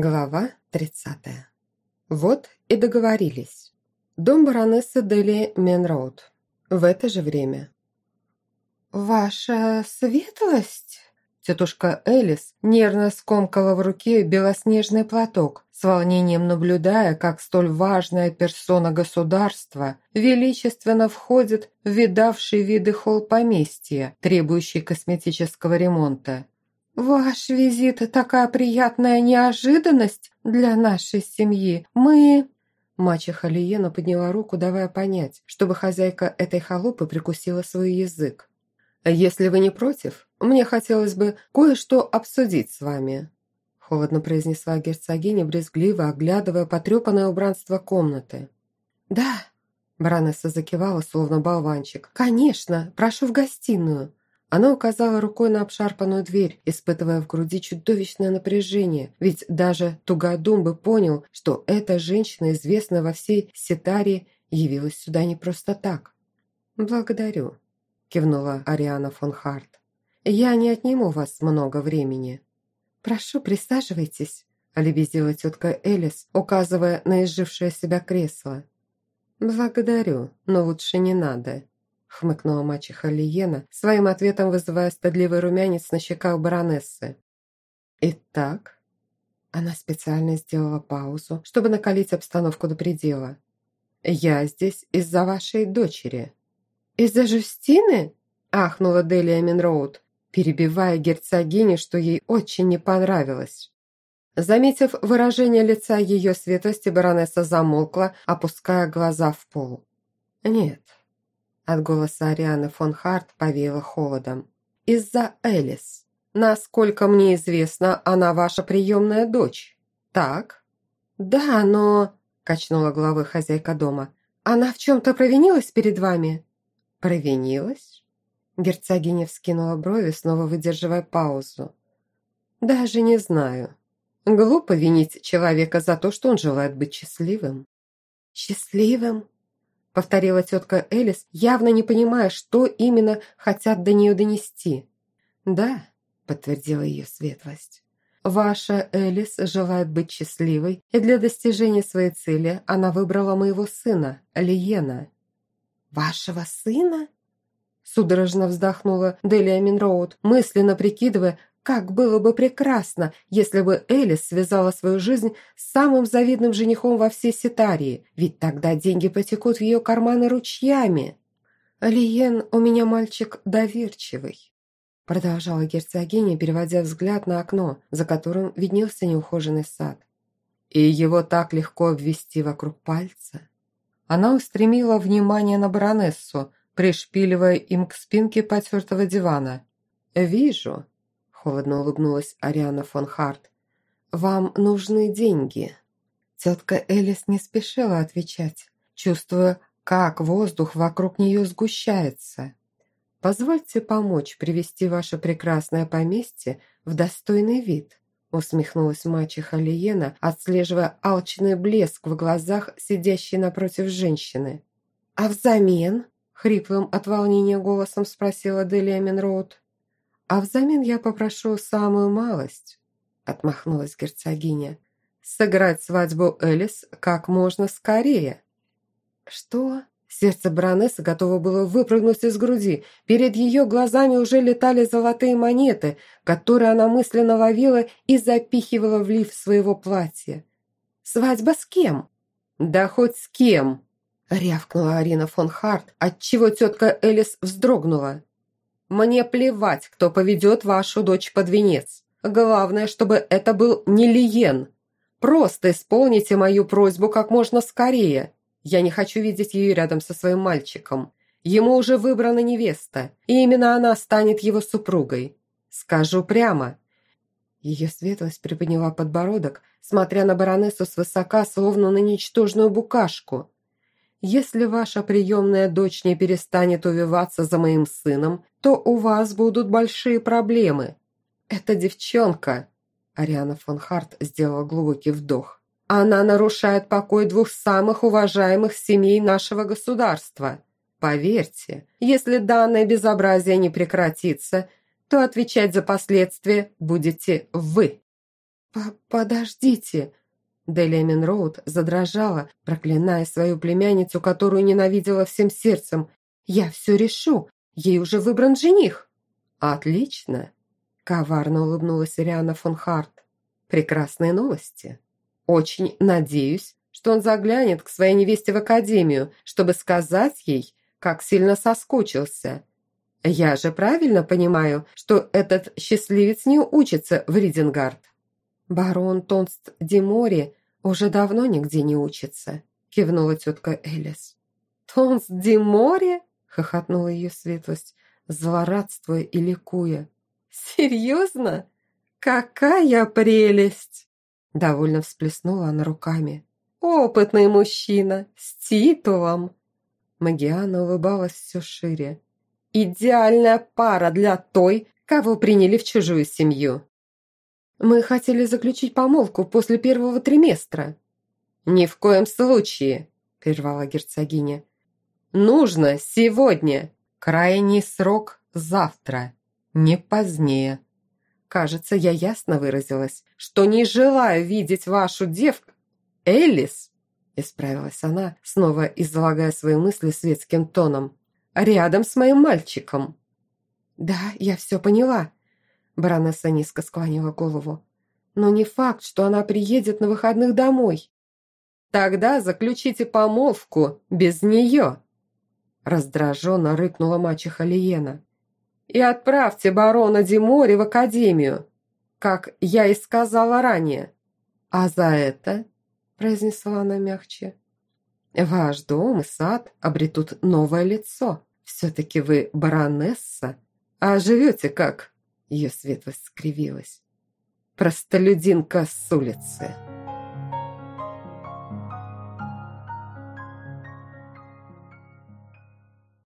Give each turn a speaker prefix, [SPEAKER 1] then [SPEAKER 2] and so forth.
[SPEAKER 1] Глава 30. Вот и договорились. Дом баронессы Дели Менроуд. В это же время. «Ваша светлость?» Тетушка Элис нервно скомкала в руке белоснежный платок, с волнением наблюдая, как столь важная персона государства величественно входит в видавший виды холл поместья, требующий косметического ремонта. «Ваш визит – такая приятная неожиданность для нашей семьи. Мы...» Мачеха Лиена подняла руку, давая понять, чтобы хозяйка этой халупы прикусила свой язык. «Если вы не против, мне хотелось бы кое-что обсудить с вами», холодно произнесла герцогиня, брезгливо оглядывая потрепанное убранство комнаты. «Да», баронесса закивала, словно болванчик. «Конечно, прошу в гостиную». Она указала рукой на обшарпанную дверь, испытывая в груди чудовищное напряжение, ведь даже Тугадум бы понял, что эта женщина, известная во всей Ситарии, явилась сюда не просто так. «Благодарю», – кивнула Ариана фон Харт. «Я не отниму вас много времени». «Прошу, присаживайтесь», – олебезила тетка Элис, указывая на изжившее себя кресло. «Благодарю, но лучше не надо», хмыкнула мачеха Лиена, своим ответом вызывая стыдливый румянец на щеках баронессы. «Итак?» Она специально сделала паузу, чтобы накалить обстановку до предела. «Я здесь из-за вашей дочери». «Из-за Жустины?» – ахнула Делия Минроуд, перебивая герцогиню, что ей очень не понравилось. Заметив выражение лица ее светлости, баронесса замолкла, опуская глаза в пол. «Нет, от голоса Арианы фон Харт повеяло холодом. «Из-за Элис. Насколько мне известно, она ваша приемная дочь. Так?» «Да, но...» – качнула головой хозяйка дома. «Она в чем-то провинилась перед вами?» «Провинилась?» Герцогиня вскинула брови, снова выдерживая паузу. «Даже не знаю. Глупо винить человека за то, что он желает быть счастливым». «Счастливым?» Повторила тетка Элис, явно не понимая, что именно хотят до нее донести. «Да», – подтвердила ее светлость. «Ваша Элис желает быть счастливой, и для достижения своей цели она выбрала моего сына, Лиена». «Вашего сына?» Судорожно вздохнула Делия Минроуд, мысленно прикидывая, как было бы прекрасно, если бы Элис связала свою жизнь с самым завидным женихом во всей Ситарии, ведь тогда деньги потекут в ее карманы ручьями. «Лиен, у меня мальчик доверчивый», продолжала герцогиня, переводя взгляд на окно, за которым виднелся неухоженный сад. «И его так легко обвести вокруг пальца». Она устремила внимание на баронессу, пришпиливая им к спинке потертого дивана. «Вижу, холодно улыбнулась Ариана фон Харт. «Вам нужны деньги». Тетка Элис не спешила отвечать, чувствуя, как воздух вокруг нее сгущается. «Позвольте помочь привести ваше прекрасное поместье в достойный вид», усмехнулась мачеха Лиена, отслеживая алчный блеск в глазах сидящей напротив женщины. «А взамен?» — хриплым от волнения голосом спросила Делия Менроуд. «А взамен я попрошу самую малость», – отмахнулась герцогиня. «Сыграть свадьбу Элис как можно скорее». «Что?» Сердце баронессы готово было выпрыгнуть из груди. Перед ее глазами уже летали золотые монеты, которые она мысленно ловила и запихивала в лиф своего платья. «Свадьба с кем?» «Да хоть с кем!» — рявкнула Арина фон Харт, отчего тетка Элис вздрогнула. Мне плевать, кто поведет вашу дочь под венец. Главное, чтобы это был не Лиен. Просто исполните мою просьбу как можно скорее. Я не хочу видеть ее рядом со своим мальчиком. Ему уже выбрана невеста, и именно она станет его супругой. Скажу прямо». Ее светлость приподняла подбородок, смотря на баронессу свысока, словно на ничтожную букашку. Если ваша приемная дочь не перестанет увиваться за моим сыном, то у вас будут большие проблемы. Эта девчонка...» Ариана фон Харт сделала глубокий вдох. «Она нарушает покой двух самых уважаемых семей нашего государства. Поверьте, если данное безобразие не прекратится, то отвечать за последствия будете вы». «Подождите!» Делия Минроуд задрожала, проклиная свою племянницу, которую ненавидела всем сердцем. «Я все решу. Ей уже выбран жених». «Отлично!» – коварно улыбнулась Ириана фон Харт. «Прекрасные новости. Очень надеюсь, что он заглянет к своей невесте в академию, чтобы сказать ей, как сильно соскучился. Я же правильно понимаю, что этот счастливец не учится в Ридингард?» «Барон Тонст Димори уже давно нигде не учится», – кивнула тетка Элис. «Тонст Димори?» – хохотнула ее светлость, злорадствуя и ликуя. «Серьезно? Какая прелесть!» Довольно всплеснула она руками. «Опытный мужчина, с титулом!» Магиана улыбалась все шире. «Идеальная пара для той, кого приняли в чужую семью!» «Мы хотели заключить помолвку после первого триместра». «Ни в коем случае!» – прервала герцогиня. «Нужно сегодня! Крайний срок завтра, не позднее!» Кажется, я ясно выразилась, что не желаю видеть вашу девку. Элис, исправилась она, снова излагая свои мысли светским тоном, рядом с моим мальчиком. Да, я все поняла. Баронесса низко склонила голову. Но не факт, что она приедет на выходных домой. Тогда заключите помолвку без нее. Раздраженно рыкнула мачеха Лиена и отправьте барона Димори в академию, как я и сказала ранее. А за это, произнесла она мягче, ваш дом и сад обретут новое лицо. Все-таки вы баронесса, а живете как... Ее светлость скривилась. Простолюдинка с улицы.